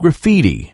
graffiti.